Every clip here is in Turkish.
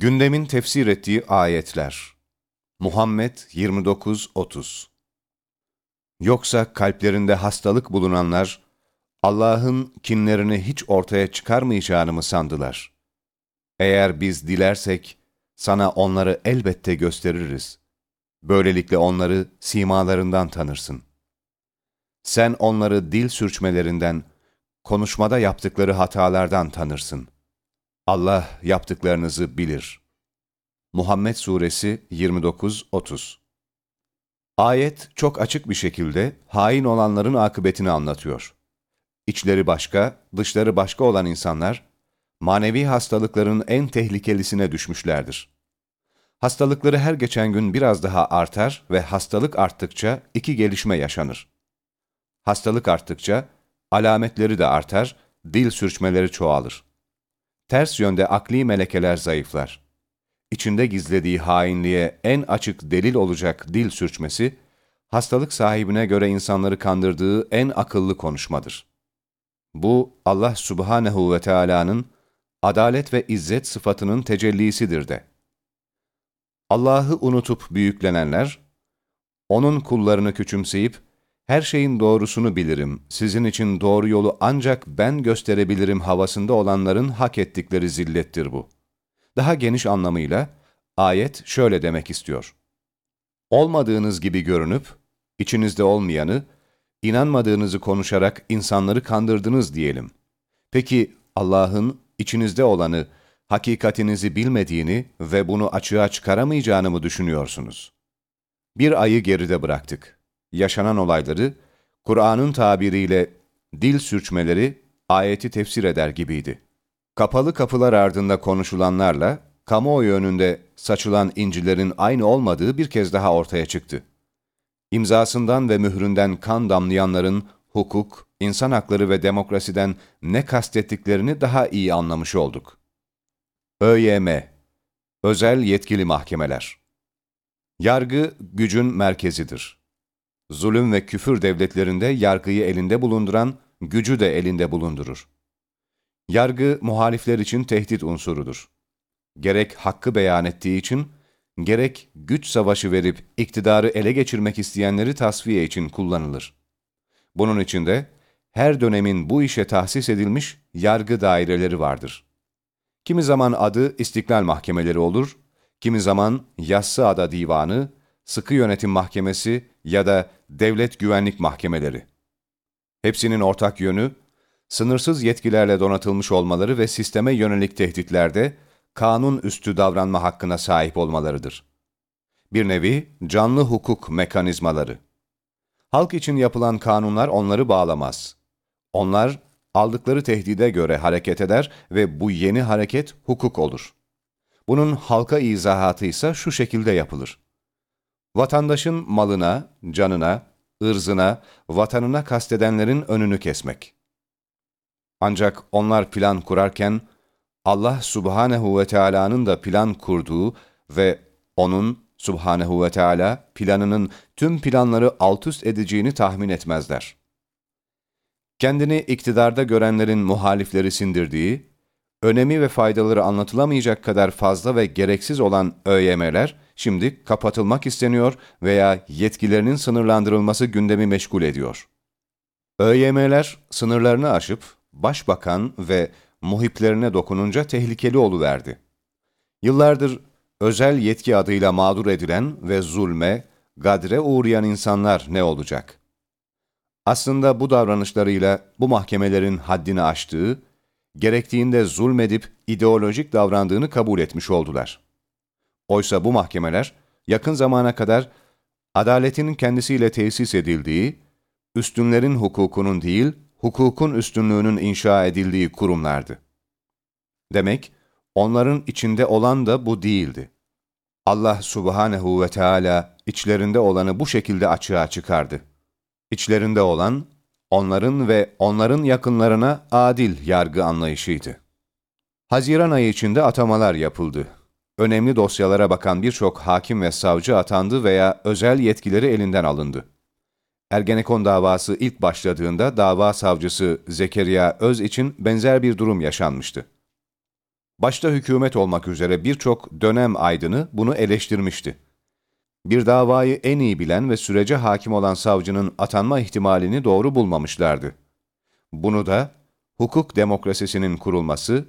Gündemin tefsir ettiği ayetler Muhammed 29-30 Yoksa kalplerinde hastalık bulunanlar, Allah'ın kinlerini hiç ortaya çıkarmayacağını mı sandılar? Eğer biz dilersek, sana onları elbette gösteririz. Böylelikle onları simalarından tanırsın. Sen onları dil sürçmelerinden, konuşmada yaptıkları hatalardan tanırsın. Allah yaptıklarınızı bilir. Muhammed Suresi 29-30 Ayet çok açık bir şekilde hain olanların akıbetini anlatıyor. İçleri başka, dışları başka olan insanlar, manevi hastalıkların en tehlikelisine düşmüşlerdir. Hastalıkları her geçen gün biraz daha artar ve hastalık arttıkça iki gelişme yaşanır. Hastalık arttıkça alametleri de artar, dil sürçmeleri çoğalır. Ters yönde akli melekeler zayıflar. İçinde gizlediği hainliğe en açık delil olacak dil sürçmesi, hastalık sahibine göre insanları kandırdığı en akıllı konuşmadır. Bu, Allah subhanehu ve Teala'nın adalet ve izzet sıfatının tecellisidir de. Allah'ı unutup büyüklenenler, O'nun kullarını küçümseyip, her şeyin doğrusunu bilirim, sizin için doğru yolu ancak ben gösterebilirim havasında olanların hak ettikleri zillettir bu. Daha geniş anlamıyla, ayet şöyle demek istiyor. Olmadığınız gibi görünüp, içinizde olmayanı, inanmadığınızı konuşarak insanları kandırdınız diyelim. Peki Allah'ın içinizde olanı, hakikatinizi bilmediğini ve bunu açığa çıkaramayacağını mı düşünüyorsunuz? Bir ayı geride bıraktık. Yaşanan olayları, Kur'an'ın tabiriyle dil sürçmeleri ayeti tefsir eder gibiydi. Kapalı kapılar ardında konuşulanlarla, kamuoyu önünde saçılan incilerin aynı olmadığı bir kez daha ortaya çıktı. İmzasından ve mühründen kan damlayanların hukuk, insan hakları ve demokrasiden ne kastettiklerini daha iyi anlamış olduk. ÖYM Özel Yetkili Mahkemeler Yargı, gücün merkezidir. Zulüm ve küfür devletlerinde yargıyı elinde bulunduran, gücü de elinde bulundurur. Yargı, muhalifler için tehdit unsurudur. Gerek hakkı beyan ettiği için, gerek güç savaşı verip iktidarı ele geçirmek isteyenleri tasfiye için kullanılır. Bunun için de her dönemin bu işe tahsis edilmiş yargı daireleri vardır. Kimi zaman adı istiklal mahkemeleri olur, kimi zaman yassı ada divanı, sıkı yönetim mahkemesi ya da devlet güvenlik mahkemeleri. Hepsinin ortak yönü, sınırsız yetkilerle donatılmış olmaları ve sisteme yönelik tehditlerde kanun üstü davranma hakkına sahip olmalarıdır. Bir nevi canlı hukuk mekanizmaları. Halk için yapılan kanunlar onları bağlamaz. Onlar aldıkları tehdide göre hareket eder ve bu yeni hareket hukuk olur. Bunun halka izahatı ise şu şekilde yapılır. Vatandaşın malına, canına, ırzına, vatanına kastedenlerin önünü kesmek. Ancak onlar plan kurarken, Allah subhanehu ve Teala'nın da plan kurduğu ve O'nun subhanehu ve Teala planının tüm planları altüst edeceğini tahmin etmezler. Kendini iktidarda görenlerin muhalifleri sindirdiği, önemi ve faydaları anlatılamayacak kadar fazla ve gereksiz olan ÖYM'ler şimdi kapatılmak isteniyor veya yetkilerinin sınırlandırılması gündemi meşgul ediyor. ÖYM'ler sınırlarını aşıp başbakan ve muhiplerine dokununca tehlikeli oluverdi. Yıllardır özel yetki adıyla mağdur edilen ve zulme, gadre uğrayan insanlar ne olacak? Aslında bu davranışlarıyla bu mahkemelerin haddini aştığı, gerektiğinde zulmedip ideolojik davrandığını kabul etmiş oldular. Oysa bu mahkemeler yakın zamana kadar adaletin kendisiyle tesis edildiği, üstünlerin hukukunun değil, hukukun üstünlüğünün inşa edildiği kurumlardı. Demek, onların içinde olan da bu değildi. Allah subhanehu ve Teala içlerinde olanı bu şekilde açığa çıkardı. İçlerinde olan, onların ve onların yakınlarına adil yargı anlayışıydı. Haziran ayı içinde atamalar yapıldı. Önemli dosyalara bakan birçok hakim ve savcı atandı veya özel yetkileri elinden alındı. Ergenekon davası ilk başladığında dava savcısı Zekeriya Öz için benzer bir durum yaşanmıştı. Başta hükümet olmak üzere birçok dönem aydını bunu eleştirmişti. Bir davayı en iyi bilen ve sürece hakim olan savcının atanma ihtimalini doğru bulmamışlardı. Bunu da hukuk demokrasisinin kurulması,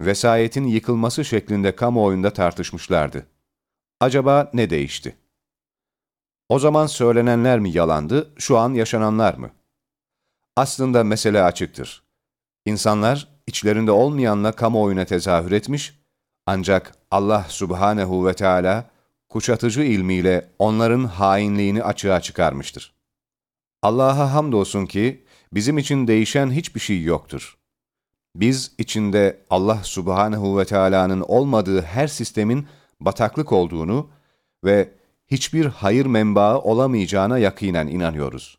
vesayetin yıkılması şeklinde kamuoyunda tartışmışlardı. Acaba ne değişti? O zaman söylenenler mi yalandı, şu an yaşananlar mı? Aslında mesele açıktır. İnsanlar içlerinde olmayanla kamuoyuna tezahür etmiş, ancak Allah subhanehu ve Teala kuşatıcı ilmiyle onların hainliğini açığa çıkarmıştır. Allah'a hamdolsun ki bizim için değişen hiçbir şey yoktur. Biz içinde Allah subhanehu ve Teala'nın olmadığı her sistemin bataklık olduğunu ve hiçbir hayır menbaı olamayacağına yakinen inanıyoruz.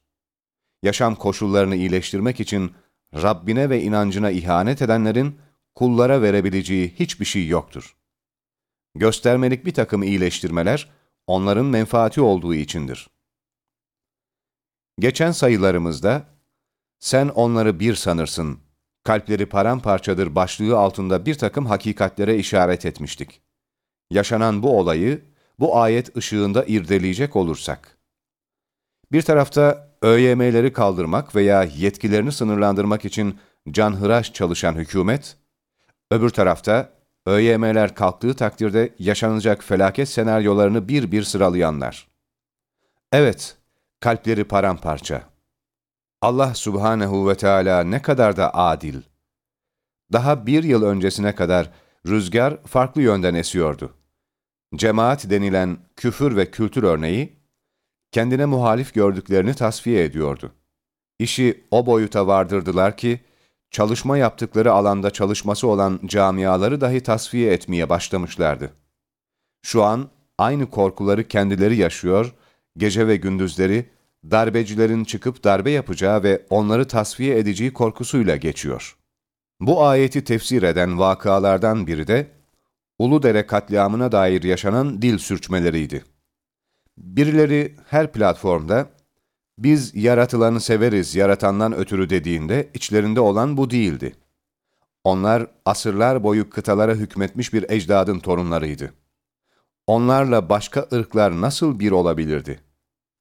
Yaşam koşullarını iyileştirmek için Rabbine ve inancına ihanet edenlerin kullara verebileceği hiçbir şey yoktur. Göstermelik bir takım iyileştirmeler onların menfaati olduğu içindir. Geçen sayılarımızda sen onları bir sanırsın, kalpleri paramparçadır başlığı altında bir takım hakikatlere işaret etmiştik. Yaşanan bu olayı bu ayet ışığında irdeleyecek olursak. Bir tarafta ÖYM'leri kaldırmak veya yetkilerini sınırlandırmak için canhıraş çalışan hükümet, öbür tarafta ÖYM'ler kalktığı takdirde yaşanacak felaket senaryolarını bir bir sıralayanlar. Evet, kalpleri paramparça. Allah subhanehu ve Teala ne kadar da adil. Daha bir yıl öncesine kadar rüzgar farklı yönden esiyordu. Cemaat denilen küfür ve kültür örneği, kendine muhalif gördüklerini tasfiye ediyordu. İşi o boyuta vardırdılar ki, çalışma yaptıkları alanda çalışması olan camiaları dahi tasfiye etmeye başlamışlardı. Şu an aynı korkuları kendileri yaşıyor, gece ve gündüzleri darbecilerin çıkıp darbe yapacağı ve onları tasfiye edeceği korkusuyla geçiyor. Bu ayeti tefsir eden vakalardan biri de Uludere katliamına dair yaşanan dil sürçmeleriydi. Birileri her platformda biz yaratılanı severiz yaratandan ötürü dediğinde içlerinde olan bu değildi. Onlar asırlar boyu kıtalara hükmetmiş bir ecdadın torunlarıydı. Onlarla başka ırklar nasıl bir olabilirdi?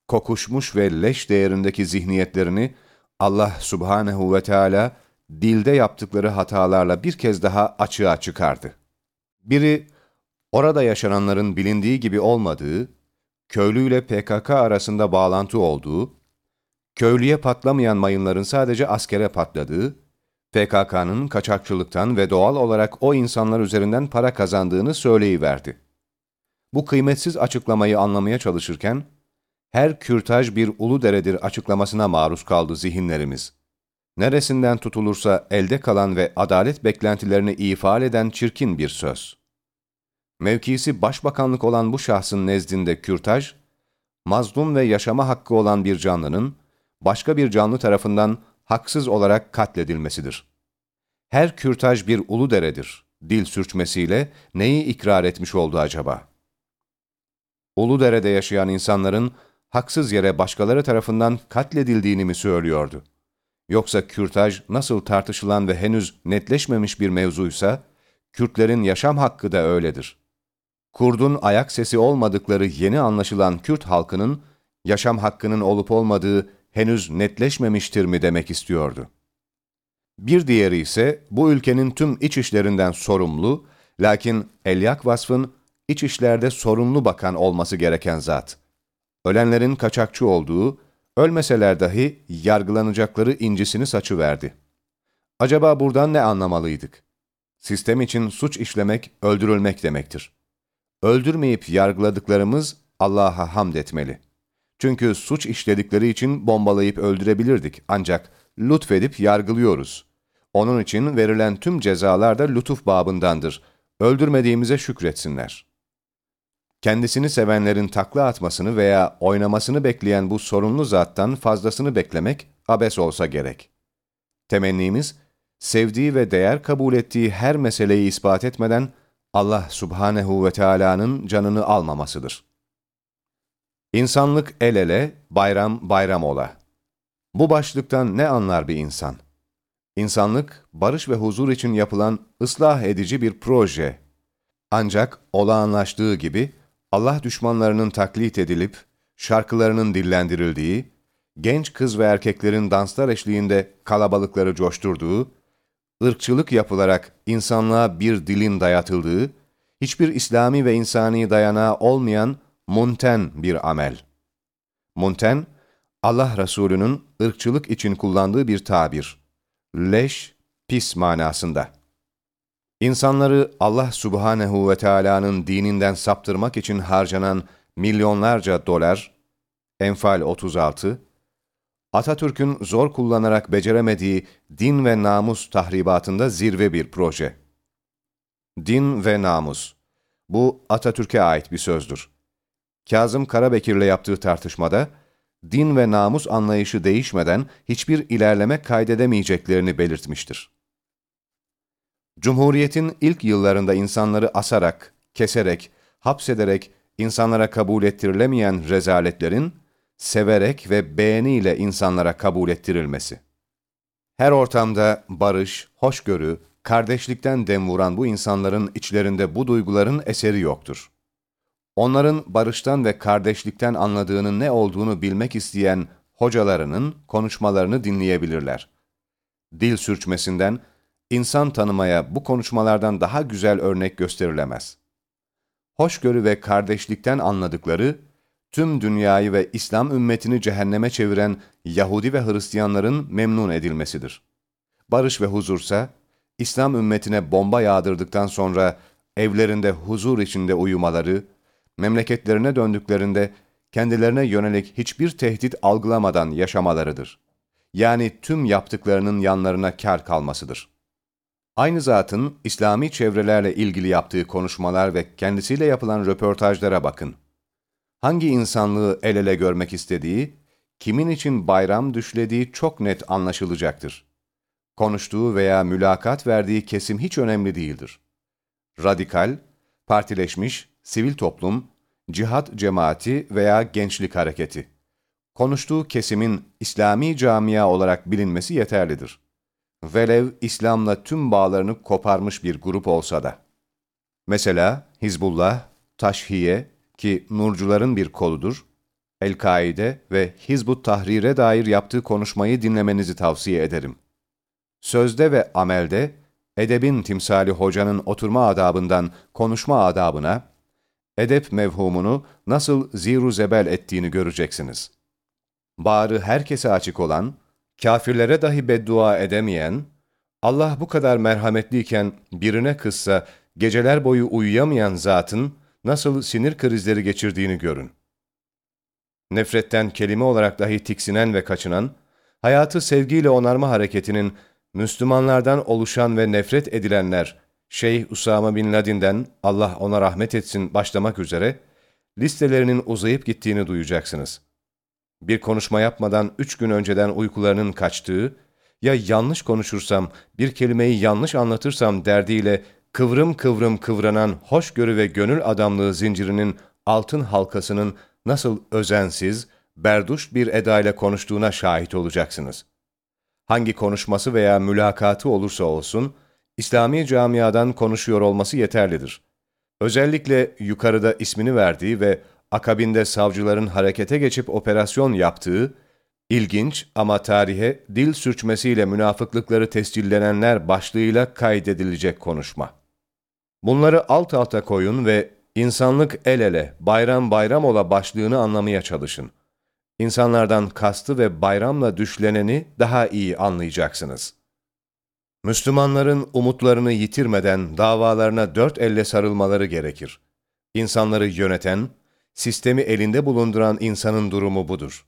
Kokuşmuş ve leş değerindeki zihniyetlerini Allah subhanehu ve Teala dilde yaptıkları hatalarla bir kez daha açığa çıkardı. Biri, orada yaşananların bilindiği gibi olmadığı, köylüyle PKK arasında bağlantı olduğu, köylüye patlamayan mayınların sadece askere patladığı, PKK'nın kaçakçılıktan ve doğal olarak o insanlar üzerinden para kazandığını söyleyiverdi. Bu kıymetsiz açıklamayı anlamaya çalışırken, her kürtaj bir ulu deredir açıklamasına maruz kaldı zihinlerimiz. Neresinden tutulursa elde kalan ve adalet beklentilerini ifade eden çirkin bir söz. Mevkisi başbakanlık olan bu şahsın nezdinde kürtaj, mazlum ve yaşama hakkı olan bir canlının, başka bir canlı tarafından haksız olarak katledilmesidir. Her kürtaj bir ulu deredir. Dil sürçmesiyle neyi ikrar etmiş oldu acaba? Ulu derede yaşayan insanların haksız yere başkaları tarafından katledildiğini mi söylüyordu? Yoksa kürtaj nasıl tartışılan ve henüz netleşmemiş bir mevzuysa, Kürtlerin yaşam hakkı da öyledir. Kurdun ayak sesi olmadıkları yeni anlaşılan Kürt halkının yaşam hakkının olup olmadığı henüz netleşmemiştir mi demek istiyordu. Bir diğeri ise bu ülkenin tüm iç işlerinden sorumlu, lakin Elyak vasfın iç işlerde sorumlu bakan olması gereken zat. Ölenlerin kaçakçı olduğu, ölmeseler dahi yargılanacakları incisini saçıverdi. Acaba buradan ne anlamalıydık? Sistem için suç işlemek, öldürülmek demektir. Öldürmeyip yargıladıklarımız Allah'a hamd etmeli. Çünkü suç işledikleri için bombalayıp öldürebilirdik ancak lütfedip yargılıyoruz. Onun için verilen tüm cezalar da lütuf babındandır. Öldürmediğimize şükretsinler. Kendisini sevenlerin takla atmasını veya oynamasını bekleyen bu sorunlu zattan fazlasını beklemek abes olsa gerek. Temennimiz, sevdiği ve değer kabul ettiği her meseleyi ispat etmeden Allah subhanehu ve Teala'nın canını almamasıdır. İnsanlık el ele, bayram bayram ola. Bu başlıktan ne anlar bir insan? İnsanlık, barış ve huzur için yapılan ıslah edici bir proje. Ancak olağanlaştığı gibi Allah düşmanlarının taklit edilip, şarkılarının dillendirildiği, genç kız ve erkeklerin danslar eşliğinde kalabalıkları coşturduğu, ırkçılık yapılarak insanlığa bir dilin dayatıldığı, hiçbir İslami ve insani dayanağı olmayan munten bir amel. Munten, Allah Resulü'nün ırkçılık için kullandığı bir tabir. Leş, pis manasında. İnsanları Allah Subhanehu ve Teala'nın dininden saptırmak için harcanan milyonlarca dolar, Enfal 36, Atatürk'ün zor kullanarak beceremediği din ve namus tahribatında zirve bir proje. Din ve namus. Bu Atatürk'e ait bir sözdür. Kazım Karabekir'le yaptığı tartışmada, din ve namus anlayışı değişmeden hiçbir ilerleme kaydedemeyeceklerini belirtmiştir. Cumhuriyetin ilk yıllarında insanları asarak, keserek, hapsederek insanlara kabul ettirilemeyen rezaletlerin, severek ve beğeniyle insanlara kabul ettirilmesi. Her ortamda barış, hoşgörü, kardeşlikten dem vuran bu insanların içlerinde bu duyguların eseri yoktur. Onların barıştan ve kardeşlikten anladığının ne olduğunu bilmek isteyen hocalarının konuşmalarını dinleyebilirler. Dil sürçmesinden, insan tanımaya bu konuşmalardan daha güzel örnek gösterilemez. Hoşgörü ve kardeşlikten anladıkları, tüm dünyayı ve İslam ümmetini cehenneme çeviren Yahudi ve Hristiyanların memnun edilmesidir. Barış ve huzursa, İslam ümmetine bomba yağdırdıktan sonra evlerinde huzur içinde uyumaları, memleketlerine döndüklerinde kendilerine yönelik hiçbir tehdit algılamadan yaşamalarıdır. Yani tüm yaptıklarının yanlarına kar kalmasıdır. Aynı zatın İslami çevrelerle ilgili yaptığı konuşmalar ve kendisiyle yapılan röportajlara bakın. Hangi insanlığı el ele görmek istediği, kimin için bayram düşlediği çok net anlaşılacaktır. Konuştuğu veya mülakat verdiği kesim hiç önemli değildir. Radikal, partileşmiş, sivil toplum, cihat cemaati veya gençlik hareketi. Konuştuğu kesimin İslami camia olarak bilinmesi yeterlidir. Velev İslam'la tüm bağlarını koparmış bir grup olsa da. Mesela Hizbullah, Taşhiye ki Nurcuların bir koludur, El-Kaide ve Hizbut Tahrir'e dair yaptığı konuşmayı dinlemenizi tavsiye ederim. Sözde ve amelde, edebin timsali hocanın oturma adabından konuşma adabına, edep mevhumunu nasıl ziru zebel ettiğini göreceksiniz. Bağrı herkese açık olan, kafirlere dahi beddua edemeyen, Allah bu kadar merhametliyken birine kızsa geceler boyu uyuyamayan zatın nasıl sinir krizleri geçirdiğini görün. Nefretten kelime olarak dahi tiksinen ve kaçınan, hayatı sevgiyle onarma hareketinin Müslümanlardan oluşan ve nefret edilenler, Şeyh Usama Bin Laden'den Allah ona rahmet etsin başlamak üzere, listelerinin uzayıp gittiğini duyacaksınız. Bir konuşma yapmadan üç gün önceden uykularının kaçtığı, ya yanlış konuşursam, bir kelimeyi yanlış anlatırsam derdiyle kıvrım kıvrım kıvranan hoşgörü ve gönül adamlığı zincirinin altın halkasının nasıl özensiz, berduş bir edayla konuştuğuna şahit olacaksınız. Hangi konuşması veya mülakatı olursa olsun, İslami camiadan konuşuyor olması yeterlidir. Özellikle yukarıda ismini verdiği ve akabinde savcıların harekete geçip operasyon yaptığı, ilginç ama tarihe dil sürçmesiyle münafıklıkları tescillenenler başlığıyla kaydedilecek konuşma. Bunları alt alta koyun ve insanlık el ele, bayram bayram ola başlığını anlamaya çalışın. İnsanlardan kastı ve bayramla düşleneni daha iyi anlayacaksınız. Müslümanların umutlarını yitirmeden davalarına dört elle sarılmaları gerekir. İnsanları yöneten, sistemi elinde bulunduran insanın durumu budur.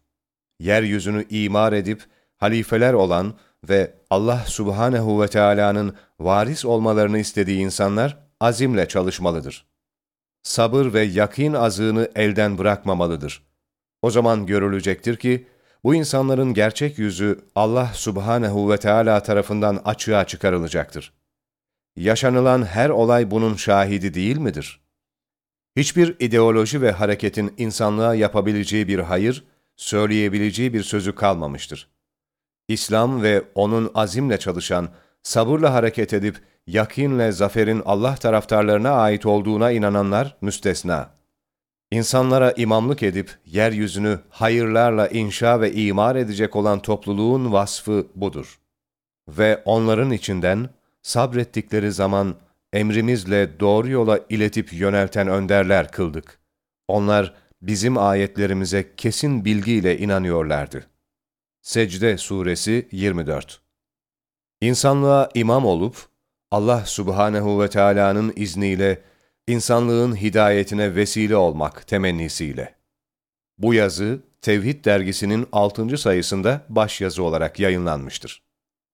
Yeryüzünü imar edip halifeler olan ve Allah subhanehu ve Teala'nın varis olmalarını istediği insanlar azimle çalışmalıdır. Sabır ve yakin azığını elden bırakmamalıdır. O zaman görülecektir ki, bu insanların gerçek yüzü Allah subhanehu ve Teala tarafından açığa çıkarılacaktır. Yaşanılan her olay bunun şahidi değil midir? Hiçbir ideoloji ve hareketin insanlığa yapabileceği bir hayır, söyleyebileceği bir sözü kalmamıştır. İslam ve onun azimle çalışan, sabırla hareket edip, yakinle zaferin Allah taraftarlarına ait olduğuna inananlar müstesna. İnsanlara imamlık edip, yeryüzünü hayırlarla inşa ve imar edecek olan topluluğun vasfı budur. Ve onların içinden, sabrettikleri zaman, emrimizle doğru yola iletip yönelten önderler kıldık. Onlar, bizim ayetlerimize kesin bilgiyle inanıyorlardı. Secde Suresi 24 İnsanlığa imam olup, Allah Subhanehu ve Teala'nın izniyle insanlığın hidayetine vesile olmak temennisiyle. Bu yazı, Tevhid dergisinin 6. sayısında başyazı olarak yayınlanmıştır.